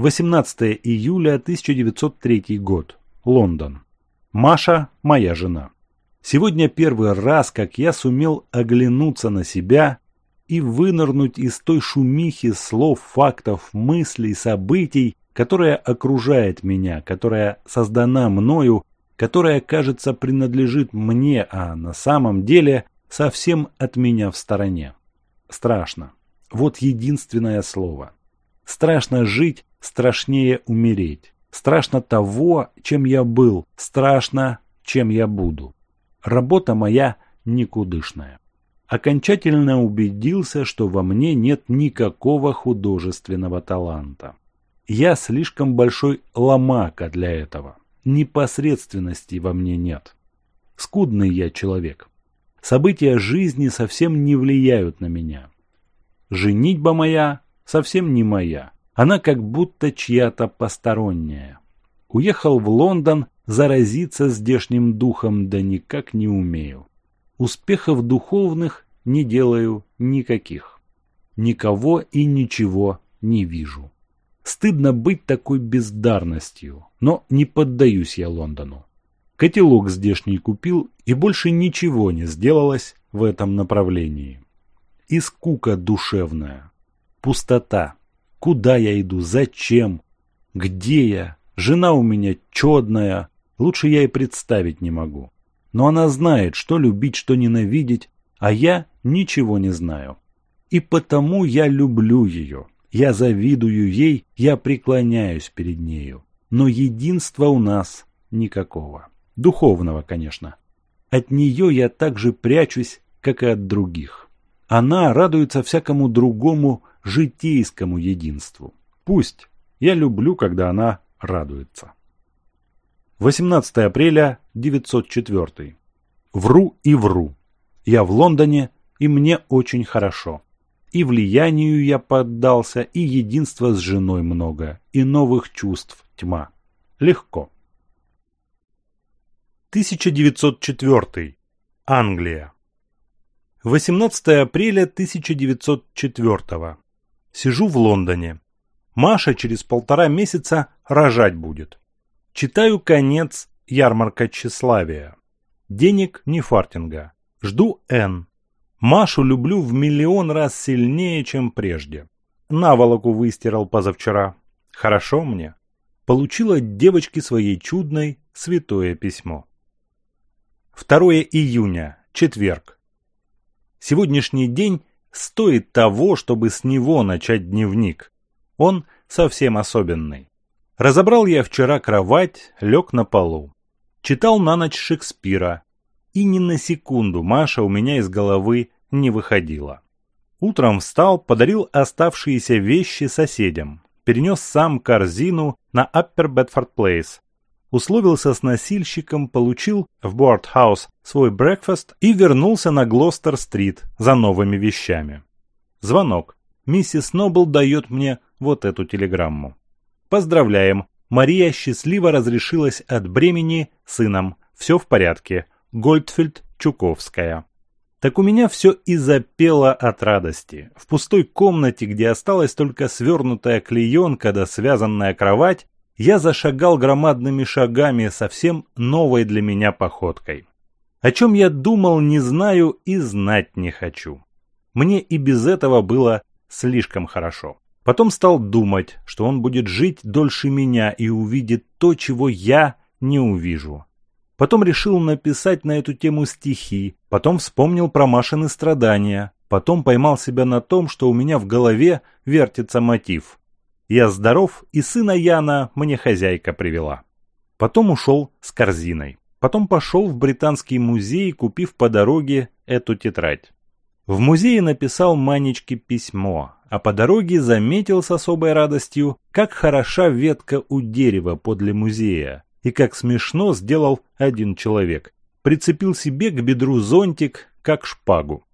18 июля 1903 год. Лондон. Маша – моя жена. Сегодня первый раз, как я сумел оглянуться на себя и вынырнуть из той шумихи слов, фактов, мыслей, событий, которая окружает меня, которая создана мною, которая, кажется, принадлежит мне, а на самом деле совсем от меня в стороне. Страшно. Вот единственное слово. Страшно жить, страшнее умереть. Страшно того, чем я был, страшно, чем я буду. Работа моя никудышная. Окончательно убедился, что во мне нет никакого художественного таланта. Я слишком большой ломака для этого. Непосредственности во мне нет. Скудный я человек. События жизни совсем не влияют на меня. Женитьба моя совсем не моя. Она как будто чья-то посторонняя. Уехал в Лондон заразиться здешним духом, да никак не умею. Успехов духовных не делаю никаких. Никого и ничего не вижу. Стыдно быть такой бездарностью, но не поддаюсь я Лондону. Котелок здешний купил, и больше ничего не сделалось в этом направлении. И скука душевная, пустота Куда я иду? Зачем? Где я? Жена у меня чудная, Лучше я и представить не могу. Но она знает, что любить, что ненавидеть, а я ничего не знаю. И потому я люблю ее. Я завидую ей, я преклоняюсь перед нею. Но единства у нас никакого. Духовного, конечно. От нее я так же прячусь, как и от других. Она радуется всякому другому житейскому единству. Пусть. Я люблю, когда она радуется. 18 апреля 904. Вру и вру. Я в Лондоне, и мне очень хорошо. И влиянию я поддался, и единства с женой много, и новых чувств тьма. Легко. 1904. Англия. 18 апреля 1904. Сижу в Лондоне. Маша через полтора месяца рожать будет. Читаю конец ярмарка тщеславия. Денег не фартинга. Жду Н. Машу люблю в миллион раз сильнее, чем прежде. Наволоку выстирал позавчера. Хорошо мне. Получила от девочки своей чудной святое письмо. 2 июня, четверг. Сегодняшний день стоит того, чтобы с него начать дневник. Он совсем особенный. Разобрал я вчера кровать, лег на полу. Читал на ночь Шекспира. И ни на секунду Маша у меня из головы не выходила. Утром встал, подарил оставшиеся вещи соседям. Перенес сам корзину на Upper Bedford Place, условился с носильщиком, получил в Бордхаус свой брекфаст и вернулся на Глостер-стрит за новыми вещами. Звонок. Миссис Нобл дает мне вот эту телеграмму. Поздравляем. Мария счастливо разрешилась от бремени сыном. Все в порядке. Гольдфельд, Чуковская. Так у меня все и запело от радости. В пустой комнате, где осталась только свернутая клеенка да связанная кровать, я зашагал громадными шагами совсем новой для меня походкой. О чем я думал, не знаю и знать не хочу. Мне и без этого было слишком хорошо. Потом стал думать, что он будет жить дольше меня и увидит то, чего я не увижу. Потом решил написать на эту тему стихи, потом вспомнил про Машины страдания, потом поймал себя на том, что у меня в голове вертится мотив. Я здоров, и сына Яна мне хозяйка привела. Потом ушел с корзиной. Потом пошел в Британский музей, купив по дороге эту тетрадь. В музее написал Манечке письмо, а по дороге заметил с особой радостью, как хороша ветка у дерева подле музея, и как смешно сделал один человек. Прицепил себе к бедру зонтик, как шпагу.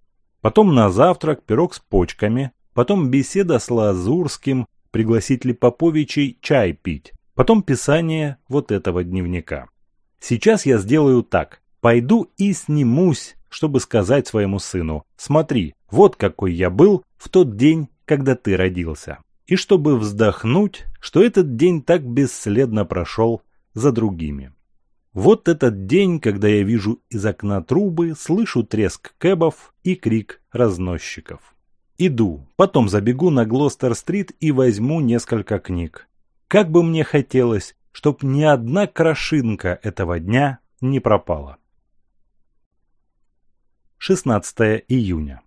Потом на завтрак пирог с почками, потом беседа с Лазурским, пригласить ли Поповичей чай пить. Потом писание вот этого дневника. Сейчас я сделаю так. Пойду и снимусь, чтобы сказать своему сыну, смотри, вот какой я был в тот день, когда ты родился. И чтобы вздохнуть, что этот день так бесследно прошел за другими. Вот этот день, когда я вижу из окна трубы, слышу треск кэбов и крик разносчиков. Иду, потом забегу на Глостер-стрит и возьму несколько книг. Как бы мне хотелось, чтоб ни одна крошинка этого дня не пропала. 16 июня.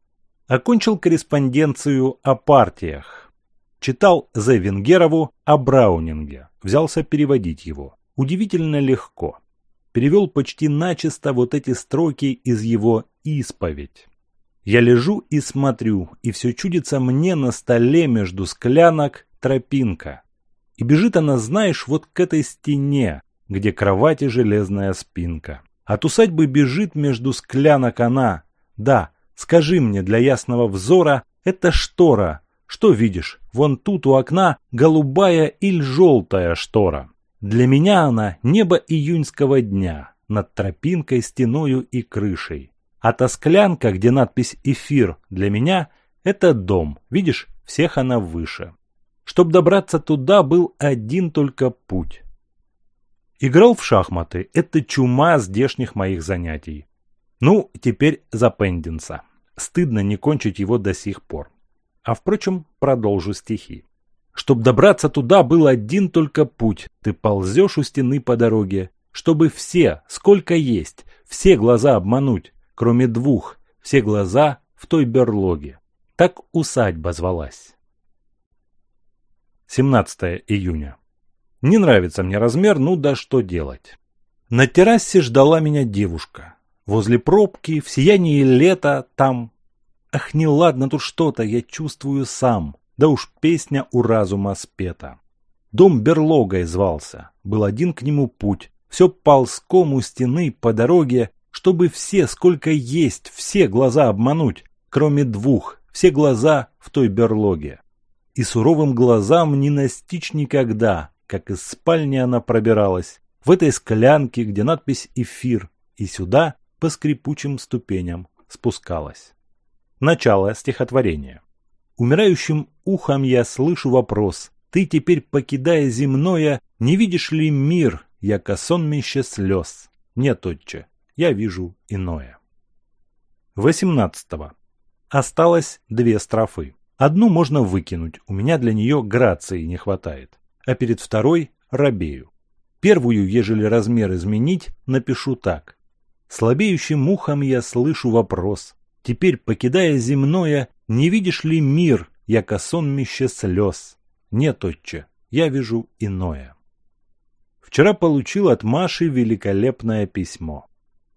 Окончил корреспонденцию о партиях. Читал Зе Венгерову о Браунинге. Взялся переводить его. Удивительно легко. Перевел почти начисто вот эти строки из его «Исповедь». Я лежу и смотрю, и все чудится мне на столе между склянок тропинка. И бежит она, знаешь, вот к этой стене, где кровати железная спинка. От усадьбы бежит между склянок она. Да, скажи мне для ясного взора, это штора. Что видишь, вон тут у окна голубая или желтая штора. Для меня она небо июньского дня, над тропинкой, стеною и крышей. А та склянка, где надпись «Эфир» для меня, это дом. Видишь, всех она выше. Чтобы добраться туда, был один только путь. Играл в шахматы. Это чума здешних моих занятий. Ну, теперь за Пендинса. Стыдно не кончить его до сих пор. А впрочем, продолжу стихи. Чтоб добраться туда, был один только путь. Ты ползешь у стены по дороге, чтобы все, сколько есть, все глаза обмануть кроме двух, все глаза в той берлоге. Так усадьба звалась. 17 июня. Не нравится мне размер, ну да что делать. На террасе ждала меня девушка. Возле пробки, в сиянии лета, там... Ах, не ладно тут что-то, я чувствую сам. Да уж песня у разума спета. Дом берлогой звался. Был один к нему путь. Все ползком у стены, по дороге, чтобы все, сколько есть, все глаза обмануть, кроме двух, все глаза в той берлоге. И суровым глазам не настичь никогда, как из спальни она пробиралась, в этой склянке, где надпись «Эфир», и сюда по скрипучим ступеням спускалась. Начало стихотворения. Умирающим ухом я слышу вопрос. Ты теперь, покидая земное, не видишь ли мир, яко сонмище слез? Нет, отче, я вижу иное. 18. Осталось две строфы. Одну можно выкинуть, у меня для нее грации не хватает, а перед второй – робею. Первую, ежели размер изменить, напишу так. Слабеющим ухом я слышу вопрос. Теперь, покидая земное, не видишь ли мир, яко сонмище слез? Нет, отче, я вижу иное. Вчера получил от Маши великолепное письмо.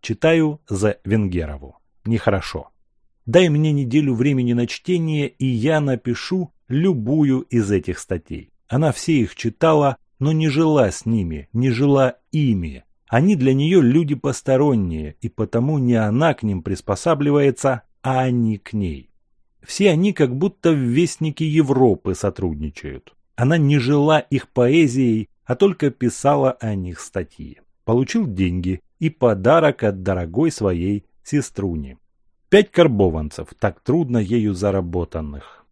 Читаю за Венгерову. Нехорошо. Дай мне неделю времени на чтение, и я напишу любую из этих статей. Она все их читала, но не жила с ними, не жила ими. Они для нее люди посторонние, и потому не она к ним приспосабливается, а они к ней. Все они как будто в вестнике Европы сотрудничают. Она не жила их поэзией, а только писала о них статьи. Получил деньги, и подарок от дорогой своей сеструни. Пять карбованцев, так трудно ею заработанных.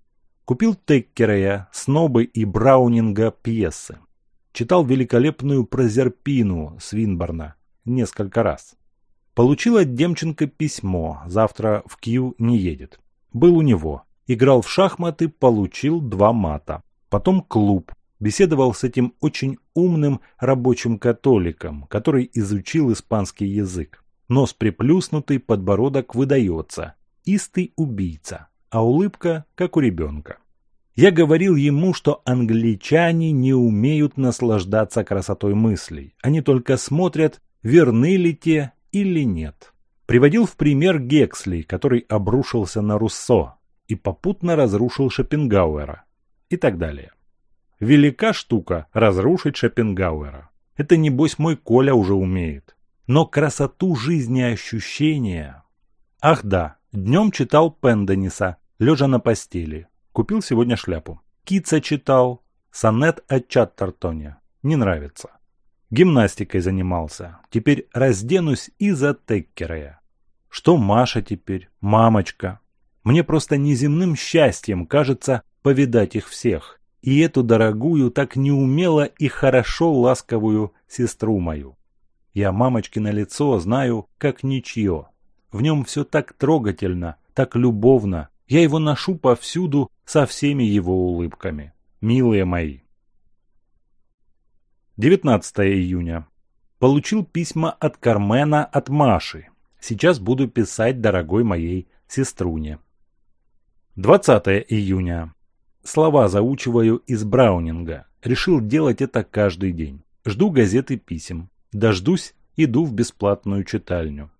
Купил Теккерея, Снобы и Браунинга пьесы. Читал великолепную Прозерпину Свинборна несколько раз. Получил от Демченко письмо, завтра в Кью не едет. Был у него, играл в шахматы, получил два мата. Потом клуб, беседовал с этим очень умным рабочим католиком, который изучил испанский язык. Нос приплюснутый, подбородок выдается. Истый убийца, а улыбка, как у ребенка. Я говорил ему, что англичане не умеют наслаждаться красотой мыслей. Они только смотрят, верны ли те или нет. Приводил в пример Гексли, который обрушился на Руссо и попутно разрушил Шопенгауэра и так далее. Велика штука разрушить Шопенгауэра. Это, небось, мой Коля уже умеет. Но красоту жизни ощущения... Ах да, днем читал Пендениса, лежа на постели. Купил сегодня шляпу. Кица читал. Сонет о Чаттертоне. Не нравится. Гимнастикой занимался. Теперь разденусь и за Теккерея. Что Маша теперь? Мамочка. Мне просто неземным счастьем кажется повидать их всех и эту дорогую, так неумело и хорошо ласковую сестру мою. Я мамочкино лицо знаю, как ничье. В нем все так трогательно, так любовно. Я его ношу повсюду со всеми его улыбками. Милые мои. 19 июня. Получил письма от Кармена от Маши. Сейчас буду писать дорогой моей сеструне. 20 июня слова заучиваю из Браунинга. Решил делать это каждый день. Жду газеты писем. Дождусь, иду в бесплатную читальню.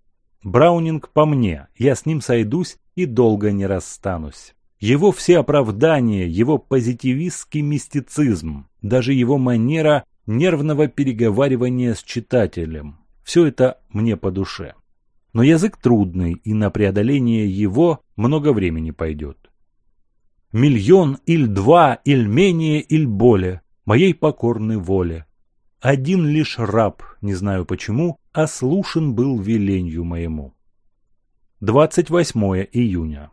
Браунинг по мне, я с ним сойдусь и долго не расстанусь. Его все оправдания, его позитивистский мистицизм, даже его манера нервного переговаривания с читателем – все это мне по душе. Но язык трудный, и на преодоление его много времени пойдет миллион или два, или менее, или более, моей покорной воле. Один лишь раб, не знаю почему, ослушен был веленью моему. 28 июня.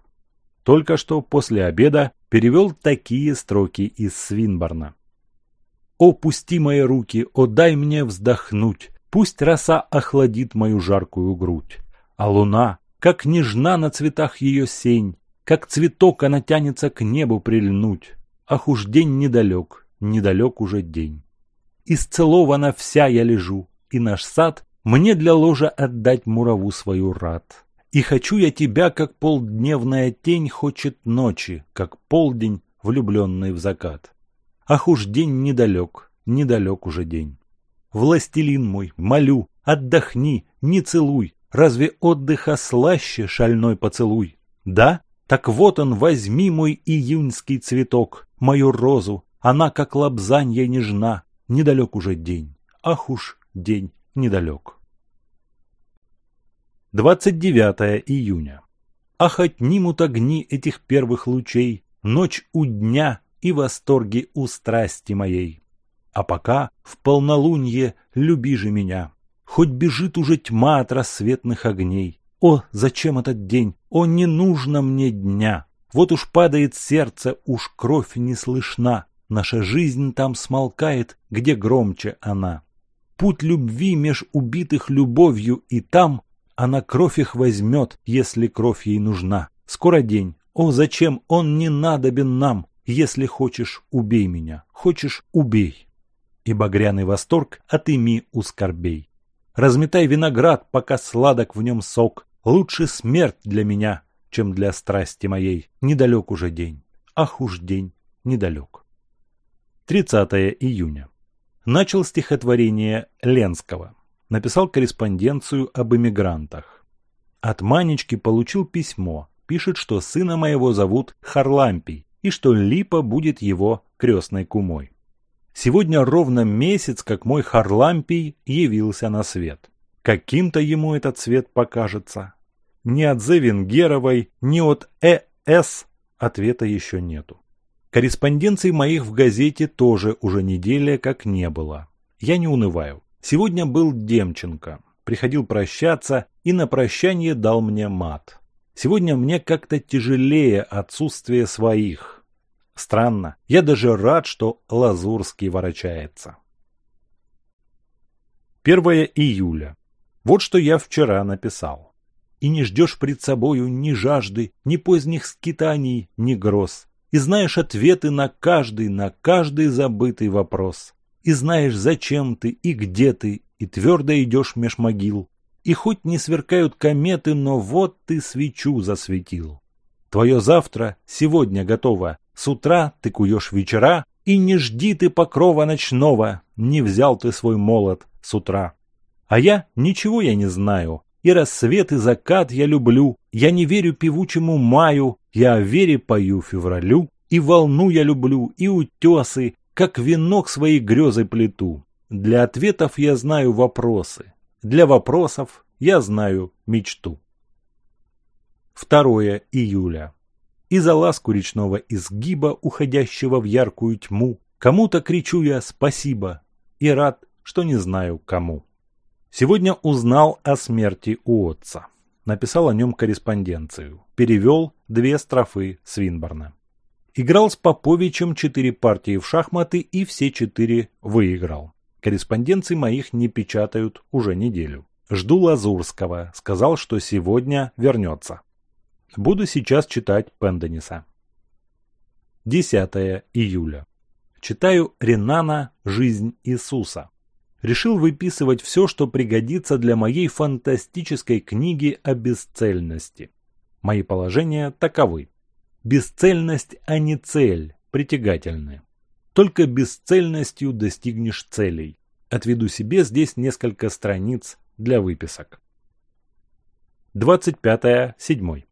Только что после обеда перевел такие строки из Свинборна. «О, пусти мои руки, о, дай мне вздохнуть, пусть роса охладит мою жаркую грудь, а луна, как нежна на цветах ее сень, как цветок она тянется к небу прильнуть. Ах уж день недалек, недалек уже день. Исцелована вся я лежу, и наш сад мне для ложа отдать мураву свою рад. И хочу я тебя, как полдневная тень хочет ночи, как полдень, влюбленный в закат. Ах уж день недалек, недалек уже день. Властелин мой, молю, отдохни, не целуй, разве отдыха слаще шальной поцелуй? Да, так вот он, возьми мой июньский цветок, мою розу, она как лобзанье нежна, недалек уже день, ах уж день недалек. 29 июня. Ах, отнимут огни этих первых лучей, ночь у дня и восторги у страсти моей. А пока в полнолунье люби же меня, хоть бежит уже тьма от рассветных огней, о, зачем этот день? О, не нужно мне дня. Вот уж падает сердце, уж кровь не слышна. Наша жизнь там смолкает, где громче она. Путь любви меж убитых любовью и там она кровь их возьмет, если кровь ей нужна. Скоро день. О, зачем он не надобен нам? Если хочешь, убей меня. Хочешь, убей. И багряный восторг отыми у скорбей. Разметай виноград, пока сладок в нем сок. Лучше смерть для меня, чем для страсти моей. Недалек уже день. Ах уж день недалек. 30 июня. Начал стихотворение Ленского. Написал корреспонденцию об эмигрантах. От Манечки получил письмо. Пишет, что сына моего зовут Харлампий и что Липа будет его крестной кумой. Сегодня ровно месяц, как мой Харлампий явился на свет. Каким-то ему этот свет покажется, ни от Геровой, ни от Э.С. ответа еще нету. Корреспонденции моих в газете тоже уже неделя как не было. Я не унываю. Сегодня был Демченко. Приходил прощаться и на прощание дал мне мат. Сегодня мне как-то тяжелее отсутствие своих. Странно. Я даже рад, что Лазурский ворочается. 1 июля. Вот что я вчера написал и не ждешь пред собою ни жажды, ни поздних скитаний, ни гроз. И знаешь ответы на каждый, на каждый забытый вопрос. И знаешь, зачем ты и где ты, и твердо идешь меж могил. И хоть не сверкают кометы, но вот ты свечу засветил. Твое завтра сегодня готово. С утра ты куешь вечера, и не жди ты покрова ночного, не взял ты свой молот с утра. А я ничего я не знаю, и рассвет, и закат я люблю. Я не верю певучему маю, я вере пою февралю. И волну я люблю, и утесы, как венок своей грезы плету. Для ответов я знаю вопросы, для вопросов я знаю мечту. Второе июля. И за ласку речного изгиба, уходящего в яркую тьму, кому-то кричу я спасибо и рад, что не знаю кому. Сегодня узнал о смерти у отца, Написал о нем корреспонденцию. Перевел две строфы Свинборна. Играл с Поповичем четыре партии в шахматы и все четыре выиграл. Корреспонденции моих не печатают уже неделю. Жду Лазурского. Сказал, что сегодня вернется. Буду сейчас читать Пендениса. 10 июля. Читаю Ренана «Жизнь Иисуса» решил выписывать все, что пригодится для моей фантастической книги о бесцельности. Мои положения таковы. Бесцельность, а не цель, притягательны. Только бесцельностью достигнешь целей. Отведу себе здесь несколько страниц для выписок. 25.7.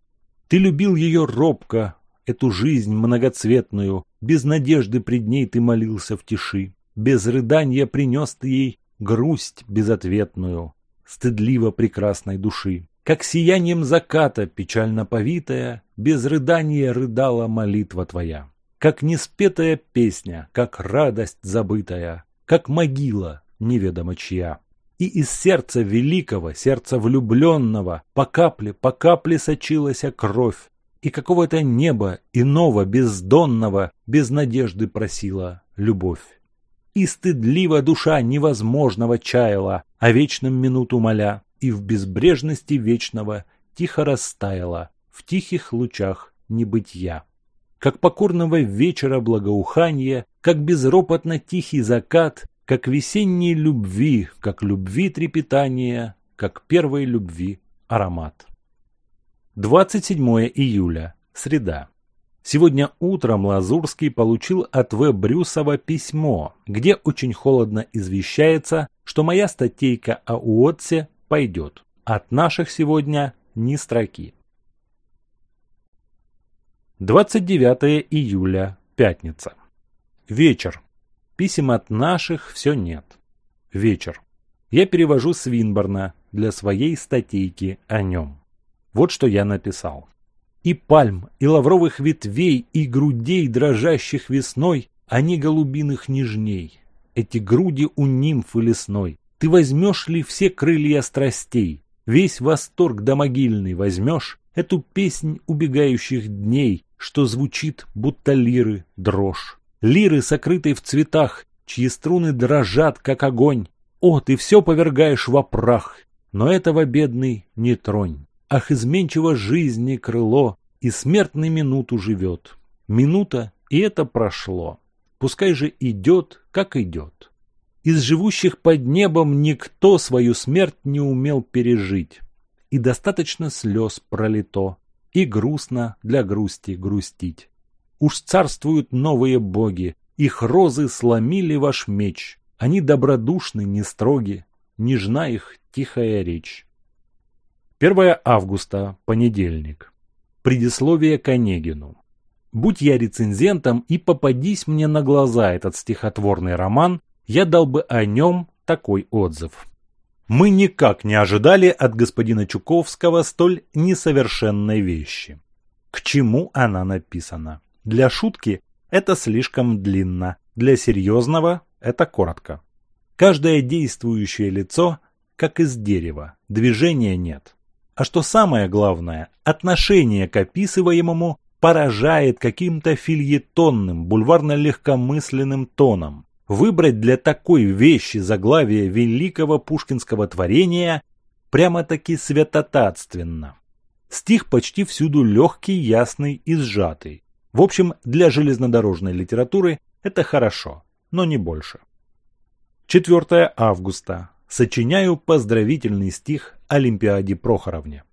Ты любил ее робко, эту жизнь многоцветную, без надежды пред ней ты молился в тиши без рыдания принес ты ей грусть безответную, стыдливо прекрасной души. Как сиянием заката, печально повитая, без рыдания рыдала молитва твоя. Как неспетая песня, как радость забытая, как могила неведомо чья. И из сердца великого, сердца влюбленного, по капле, по капле сочилась кровь, и какого-то неба иного, бездонного, без надежды просила любовь и стыдливо душа невозможного чаяла а о вечном минуту моля, и в безбрежности вечного тихо растаяла в тихих лучах небытия. Как покорного вечера благоуханье, как безропотно тихий закат, как весенней любви, как любви трепетания, как первой любви аромат. 27 июля, среда. Сегодня утром Лазурский получил от В. Брюсова письмо, где очень холодно извещается, что моя статейка о Уотсе пойдет. От наших сегодня ни строки. 29 июля, пятница. Вечер. Писем от наших все нет. Вечер. Я перевожу Свинборна для своей статейки о нем. Вот что я написал и пальм, и лавровых ветвей, и грудей, дрожащих весной, а не голубиных нежней. Эти груди у нимфы лесной. Ты возьмешь ли все крылья страстей? Весь восторг домогильный возьмешь Эту песнь убегающих дней, Что звучит, будто лиры, дрожь. Лиры, сокрытой в цветах, Чьи струны дрожат, как огонь. О, ты все повергаешь во прах, Но этого, бедный, не тронь ах изменчиво жизни крыло, и смертный минуту живет. Минута, и это прошло. Пускай же идет, как идет. Из живущих под небом никто свою смерть не умел пережить. И достаточно слез пролито, и грустно для грусти грустить. Уж царствуют новые боги, их розы сломили ваш меч. Они добродушны, не строги, нежна их тихая речь. 1 августа, понедельник. Предисловие к Онегину. Будь я рецензентом и попадись мне на глаза этот стихотворный роман, я дал бы о нем такой отзыв. Мы никак не ожидали от господина Чуковского столь несовершенной вещи. К чему она написана? Для шутки это слишком длинно, для серьезного это коротко. Каждое действующее лицо как из дерева, движения нет. А что самое главное, отношение к описываемому поражает каким-то фильетонным, бульварно-легкомысленным тоном. Выбрать для такой вещи заглавие великого пушкинского творения прямо-таки святотатственно. Стих почти всюду легкий, ясный и сжатый. В общем, для железнодорожной литературы это хорошо, но не больше. 4 августа. Сочиняю поздравительный стих Олимпиаде Прохоровне.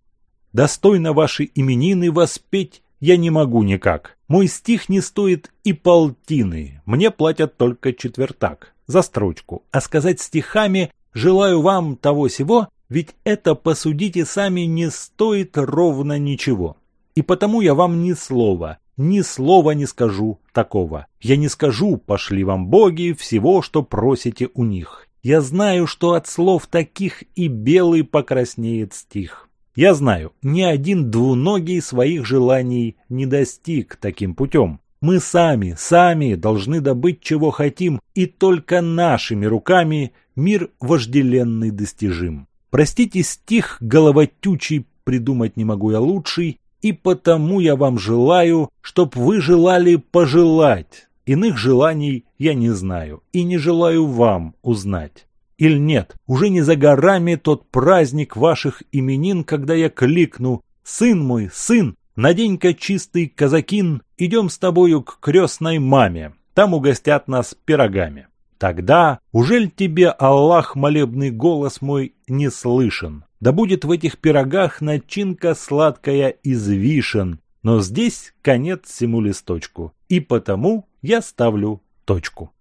Достойно ваши именины воспеть я не могу никак. Мой стих не стоит и полтины. Мне платят только четвертак за строчку. А сказать стихами «желаю вам того сего», ведь это, посудите сами, не стоит ровно ничего. И потому я вам ни слова, ни слова не скажу такого. Я не скажу «пошли вам боги» всего, что просите у них. Я знаю, что от слов таких и белый покраснеет стих. Я знаю, ни один двуногий своих желаний не достиг таким путем. Мы сами, сами должны добыть, чего хотим, и только нашими руками мир вожделенный достижим. Простите стих головотючий, придумать не могу я лучший, и потому я вам желаю, чтоб вы желали пожелать Иных желаний я не знаю и не желаю вам узнать. Или нет, уже не за горами тот праздник ваших именин, когда я кликну «Сын мой, сын, надень-ка чистый казакин, идем с тобою к крестной маме, там угостят нас пирогами». Тогда, ужель тебе, Аллах, молебный голос мой не слышен? Да будет в этих пирогах начинка сладкая из вишен, но здесь конец всему листочку, и потому я ставлю точку.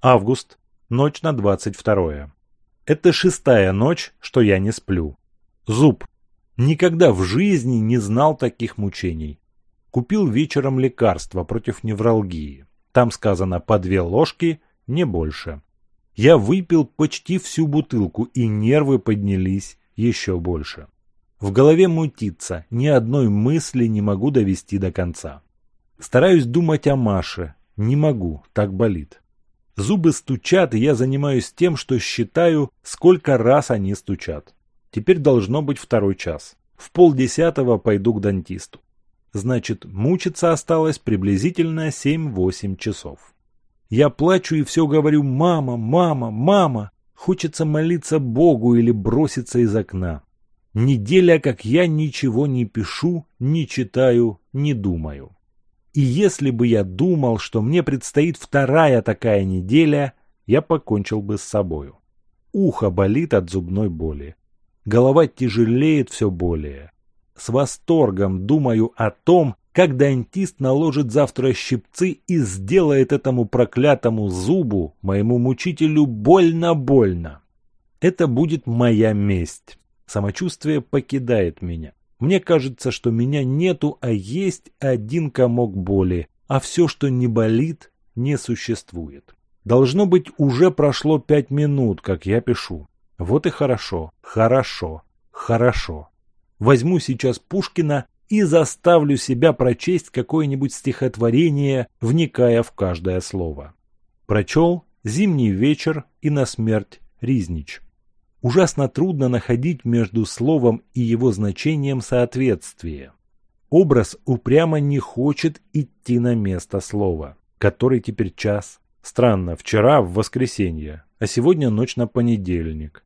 Август. Ночь на 22. Это шестая ночь, что я не сплю. Зуб. Никогда в жизни не знал таких мучений. Купил вечером лекарство против невралгии. Там сказано по две ложки, не больше. Я выпил почти всю бутылку, и нервы поднялись еще больше. В голове мутится, ни одной мысли не могу довести до конца. Стараюсь думать о Маше. Не могу, так болит. Зубы стучат, и я занимаюсь тем, что считаю, сколько раз они стучат. Теперь должно быть второй час. В полдесятого пойду к дантисту. Значит, мучиться осталось приблизительно 7-8 часов. Я плачу и все говорю «мама, мама, мама». Хочется молиться Богу или броситься из окна. Неделя, как я ничего не пишу, не читаю, не думаю. И если бы я думал, что мне предстоит вторая такая неделя, я покончил бы с собою. Ухо болит от зубной боли. Голова тяжелеет все более. С восторгом думаю о том, как дантист наложит завтра щипцы и сделает этому проклятому зубу, моему мучителю, больно-больно. Это будет моя месть. Самочувствие покидает меня. Мне кажется, что меня нету, а есть один комок боли, а все, что не болит, не существует. Должно быть, уже прошло пять минут, как я пишу. Вот и хорошо, хорошо, хорошо. Возьму сейчас Пушкина и заставлю себя прочесть какое-нибудь стихотворение, вникая в каждое слово. Прочел «Зимний вечер» и «На смерть Ризнич» ужасно трудно находить между словом и его значением соответствие. Образ упрямо не хочет идти на место слова. Который теперь час? Странно, вчера в воскресенье, а сегодня ночь на понедельник.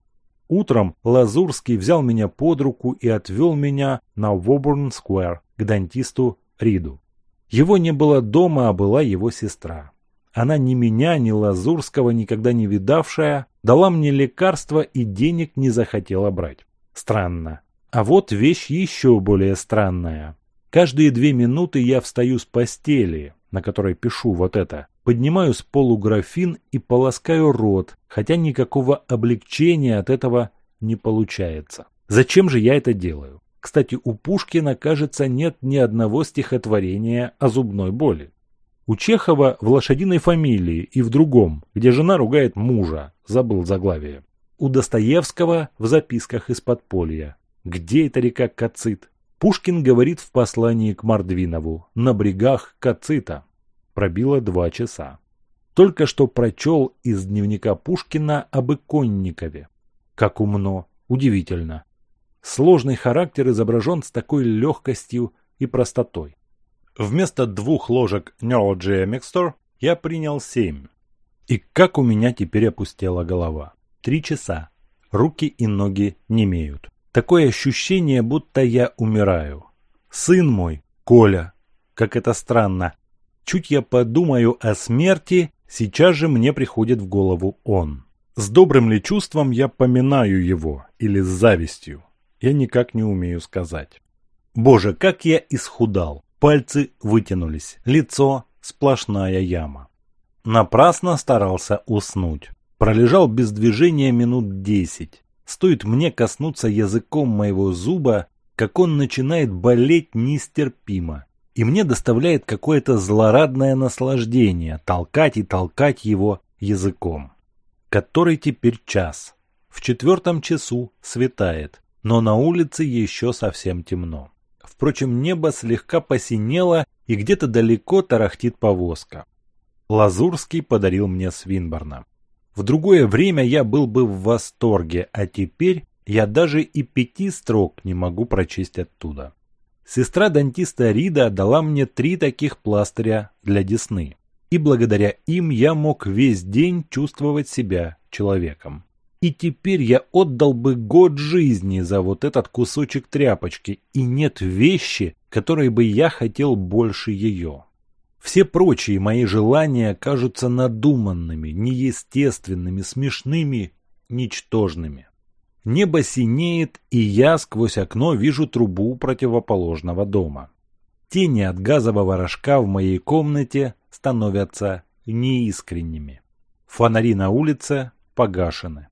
Утром Лазурский взял меня под руку и отвел меня на Вобурн-сквер к дантисту Риду. Его не было дома, а была его сестра. Она ни меня, ни Лазурского, никогда не видавшая, дала мне лекарство и денег не захотела брать. Странно. А вот вещь еще более странная. Каждые две минуты я встаю с постели, на которой пишу вот это, поднимаю с полу графин и полоскаю рот, хотя никакого облегчения от этого не получается. Зачем же я это делаю? Кстати, у Пушкина, кажется, нет ни одного стихотворения о зубной боли. У Чехова в лошадиной фамилии и в другом, где жена ругает мужа, забыл заглавие. У Достоевского в записках из подполья. Где эта река Кацит? Пушкин говорит в послании к Мордвинову «На брегах Кацита». Пробило два часа. Только что прочел из дневника Пушкина об Иконникове. Как умно, удивительно. Сложный характер изображен с такой легкостью и простотой. Вместо двух ложек Neurogea Mixture я принял семь. И как у меня теперь опустела голова. Три часа. Руки и ноги не имеют. Такое ощущение, будто я умираю. Сын мой, Коля. Как это странно. Чуть я подумаю о смерти, сейчас же мне приходит в голову он. С добрым ли чувством я поминаю его или с завистью? Я никак не умею сказать. Боже, как я исхудал. Пальцы вытянулись, лицо – сплошная яма. Напрасно старался уснуть. Пролежал без движения минут десять. Стоит мне коснуться языком моего зуба, как он начинает болеть нестерпимо. И мне доставляет какое-то злорадное наслаждение толкать и толкать его языком. Который теперь час. В четвертом часу светает, но на улице еще совсем темно. Впрочем, небо слегка посинело, и где-то далеко тарахтит повозка. Лазурский подарил мне Свинборна. В другое время я был бы в восторге, а теперь я даже и пяти строк не могу прочесть оттуда. Сестра дантиста Рида дала мне три таких пластыря для десны, и благодаря им я мог весь день чувствовать себя человеком. И теперь я отдал бы год жизни за вот этот кусочек тряпочки, и нет вещи, которой бы я хотел больше ее. Все прочие мои желания кажутся надуманными, неестественными, смешными, ничтожными. Небо синеет, и я сквозь окно вижу трубу противоположного дома. Тени от газового рожка в моей комнате становятся неискренними. Фонари на улице погашены.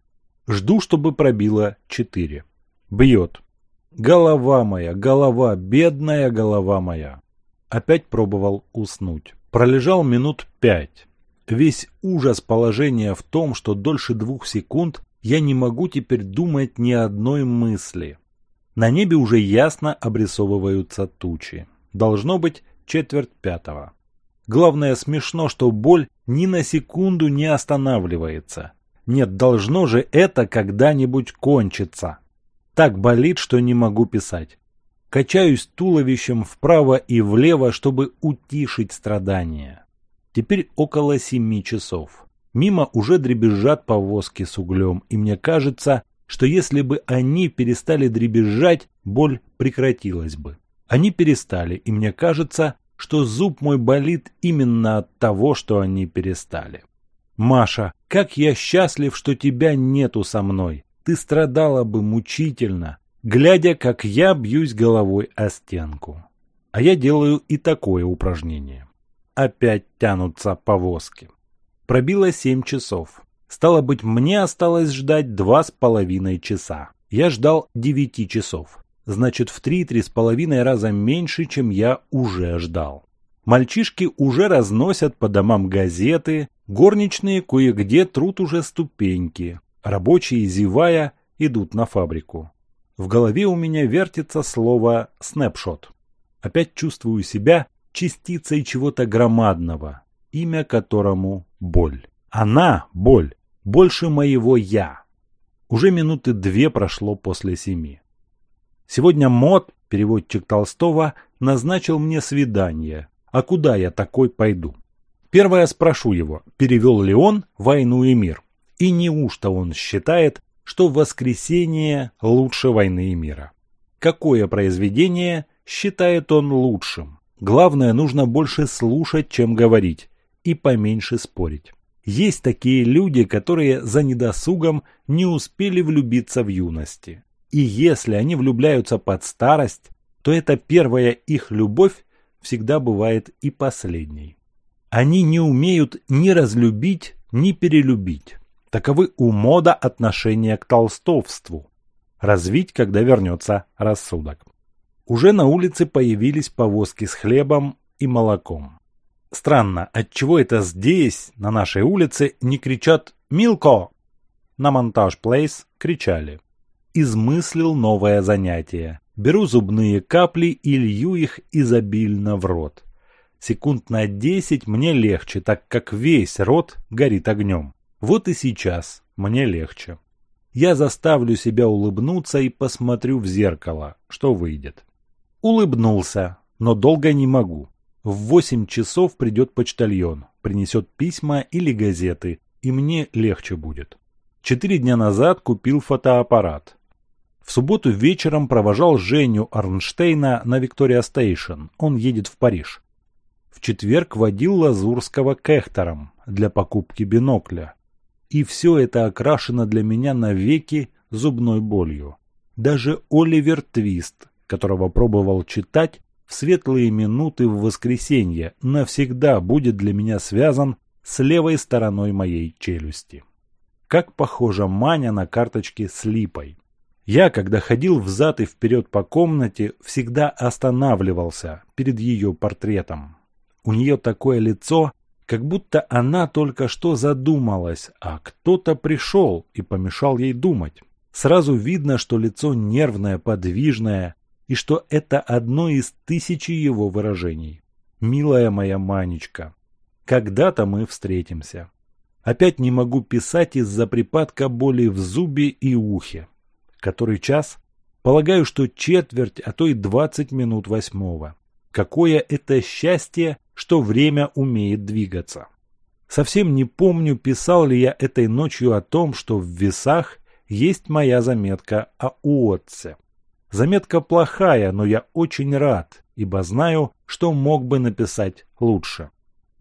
Жду, чтобы пробило четыре. Бьет. Голова моя, голова, бедная голова моя. Опять пробовал уснуть. Пролежал минут пять. Весь ужас положения в том, что дольше двух секунд я не могу теперь думать ни одной мысли. На небе уже ясно обрисовываются тучи. Должно быть четверть пятого. Главное смешно, что боль ни на секунду не останавливается. Нет, должно же это когда-нибудь кончиться. Так болит, что не могу писать. Качаюсь туловищем вправо и влево, чтобы утишить страдания. Теперь около семи часов. Мимо уже дребезжат повозки с углем, и мне кажется, что если бы они перестали дребезжать, боль прекратилась бы. Они перестали, и мне кажется, что зуб мой болит именно от того, что они перестали. Маша, как я счастлив, что тебя нету со мной. Ты страдала бы мучительно, глядя, как я бьюсь головой о стенку. А я делаю и такое упражнение. Опять тянутся повозки. Пробило семь часов. Стало быть, мне осталось ждать два с половиной часа. Я ждал девяти часов. Значит, в три-три с половиной раза меньше, чем я уже ждал. Мальчишки уже разносят по домам газеты, Горничные кое-где трут уже ступеньки, рабочие, зевая, идут на фабрику. В голове у меня вертится слово «снэпшот». Опять чувствую себя частицей чего-то громадного, имя которому – боль. Она – боль, больше моего «я». Уже минуты две прошло после семи. Сегодня МОД, переводчик Толстого, назначил мне свидание. А куда я такой пойду? Первое спрошу его, перевел ли он войну и мир, и неужто он считает, что воскресение лучше войны и мира? Какое произведение считает он лучшим? Главное, нужно больше слушать, чем говорить, и поменьше спорить. Есть такие люди, которые за недосугом не успели влюбиться в юности. И если они влюбляются под старость, то эта первая их любовь всегда бывает и последней они не умеют ни разлюбить, ни перелюбить. Таковы у мода отношения к толстовству. Развить, когда вернется рассудок. Уже на улице появились повозки с хлебом и молоком. Странно, отчего это здесь, на нашей улице, не кричат «Милко!» На монтаж Плейс кричали. Измыслил новое занятие. Беру зубные капли и лью их изобильно в рот. Секунд на десять мне легче, так как весь рот горит огнем. Вот и сейчас мне легче. Я заставлю себя улыбнуться и посмотрю в зеркало, что выйдет. Улыбнулся, но долго не могу. В восемь часов придет почтальон, принесет письма или газеты, и мне легче будет. Четыре дня назад купил фотоаппарат. В субботу вечером провожал Женю Арнштейна на Виктория Стейшн, он едет в Париж. В четверг водил Лазурского к Эхтерам для покупки бинокля. И все это окрашено для меня навеки зубной болью. Даже Оливер Твист, которого пробовал читать, в светлые минуты в воскресенье навсегда будет для меня связан с левой стороной моей челюсти. Как похожа Маня на карточке с липой. Я, когда ходил взад и вперед по комнате, всегда останавливался перед ее портретом. У нее такое лицо, как будто она только что задумалась, а кто-то пришел и помешал ей думать. Сразу видно, что лицо нервное, подвижное, и что это одно из тысячи его выражений. «Милая моя Манечка, когда-то мы встретимся. Опять не могу писать из-за припадка боли в зубе и ухе. Который час? Полагаю, что четверть, а то и двадцать минут восьмого. Какое это счастье, что время умеет двигаться. Совсем не помню, писал ли я этой ночью о том, что в весах есть моя заметка о Уотце. Заметка плохая, но я очень рад, ибо знаю, что мог бы написать лучше.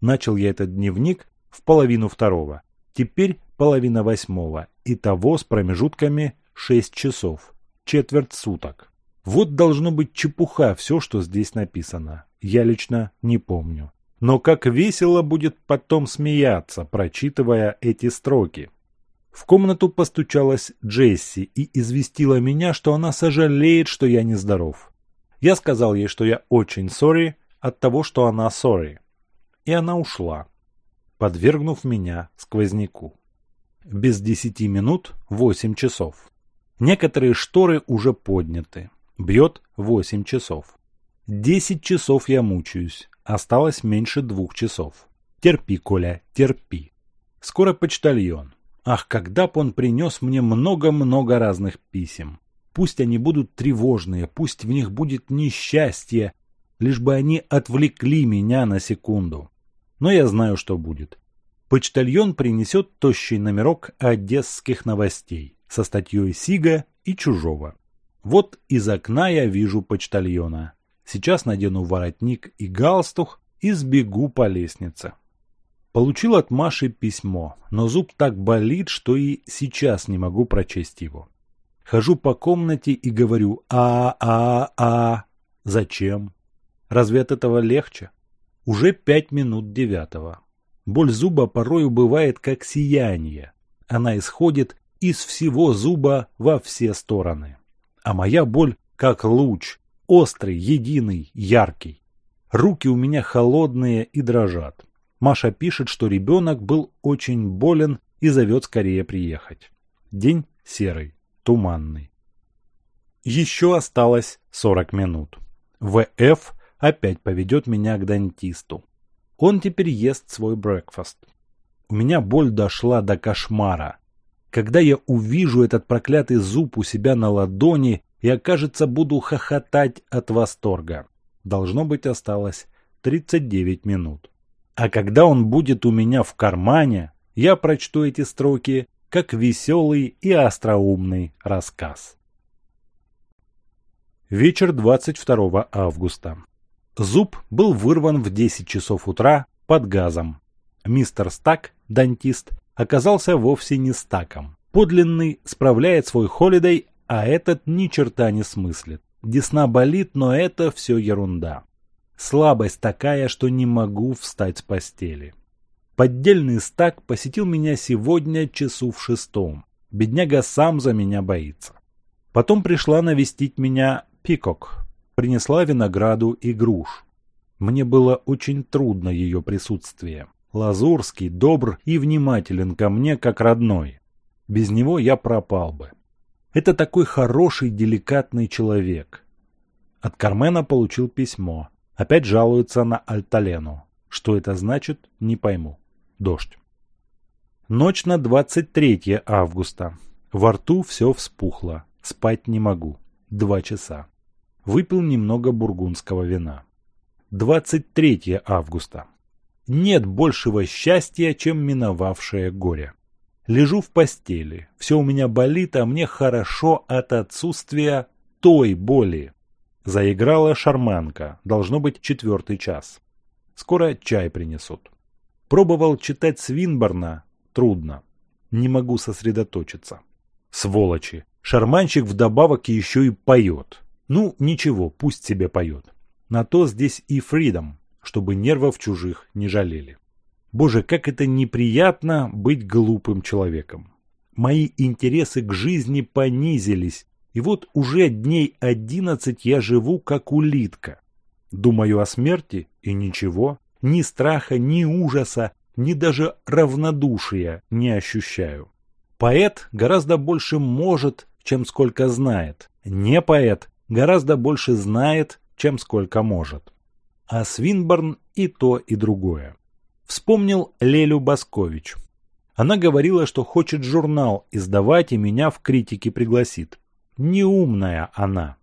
Начал я этот дневник в половину второго, теперь половина восьмого, и того с промежутками 6 часов, четверть суток. Вот должно быть чепуха все, что здесь написано я лично не помню. Но как весело будет потом смеяться, прочитывая эти строки. В комнату постучалась Джесси и известила меня, что она сожалеет, что я не здоров. Я сказал ей, что я очень сори от того, что она сори, И она ушла, подвергнув меня сквозняку. Без десяти минут восемь часов. Некоторые шторы уже подняты. Бьет восемь часов. Десять часов я мучаюсь. Осталось меньше двух часов. Терпи, Коля, терпи. Скоро почтальон. Ах, когда б он принес мне много-много разных писем. Пусть они будут тревожные, пусть в них будет несчастье, лишь бы они отвлекли меня на секунду. Но я знаю, что будет. Почтальон принесет тощий номерок одесских новостей со статьей Сига и Чужого. Вот из окна я вижу почтальона. Сейчас надену воротник и галстух и сбегу по лестнице. Получил от Маши письмо, но зуб так болит, что и сейчас не могу прочесть его. Хожу по комнате и говорю «А-а-а». Зачем? Разве от этого легче? Уже пять минут девятого. Боль зуба порою бывает как сияние. Она исходит из всего зуба во все стороны. А моя боль как луч, острый, единый, яркий. Руки у меня холодные и дрожат. Маша пишет, что ребенок был очень болен и зовет скорее приехать. День серый, туманный. Еще осталось 40 минут. ВФ опять поведет меня к дантисту. Он теперь ест свой брекфаст. У меня боль дошла до кошмара. Когда я увижу этот проклятый зуб у себя на ладони, я, кажется, буду хохотать от восторга. Должно быть, осталось 39 минут. А когда он будет у меня в кармане, я прочту эти строки как веселый и остроумный рассказ. Вечер 22 августа. Зуб был вырван в 10 часов утра под газом. Мистер Стак, дантист, оказался вовсе не Стаком. Подлинный справляет свой холидей а этот ни черта не смыслит. Десна болит, но это все ерунда. Слабость такая, что не могу встать с постели. Поддельный стак посетил меня сегодня часу в шестом. Бедняга сам за меня боится. Потом пришла навестить меня Пикок. Принесла винограду и груш. Мне было очень трудно ее присутствие. Лазурский добр и внимателен ко мне, как родной. Без него я пропал бы. Это такой хороший, деликатный человек. От Кармена получил письмо. Опять жалуется на Альталену. Что это значит, не пойму. Дождь. Ночь на 23 августа. Во рту все вспухло. Спать не могу. Два часа. Выпил немного бургундского вина. 23 августа. Нет большего счастья, чем миновавшее горе. Лежу в постели. Все у меня болит, а мне хорошо от отсутствия той боли. Заиграла шарманка. Должно быть четвертый час. Скоро чай принесут. Пробовал читать Свинборна. Трудно. Не могу сосредоточиться. Сволочи. Шарманщик вдобавок еще и поет. Ну, ничего, пусть себе поет. На то здесь и фридом, чтобы нервов чужих не жалели. Боже, как это неприятно быть глупым человеком. Мои интересы к жизни понизились, и вот уже дней одиннадцать я живу как улитка. Думаю о смерти, и ничего, ни страха, ни ужаса, ни даже равнодушия не ощущаю. Поэт гораздо больше может, чем сколько знает. Не поэт гораздо больше знает, чем сколько может. А Свинборн и то, и другое. Вспомнил Лелю Баскович. Она говорила, что хочет журнал издавать и меня в критике пригласит. Неумная она.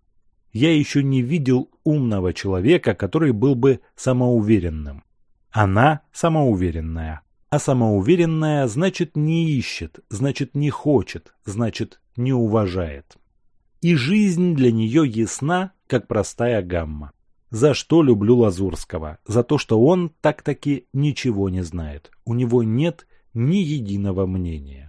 Я еще не видел умного человека, который был бы самоуверенным. Она самоуверенная. А самоуверенная значит не ищет, значит не хочет, значит не уважает. И жизнь для нее ясна, как простая гамма за что люблю Лазурского, за то, что он так-таки ничего не знает, у него нет ни единого мнения.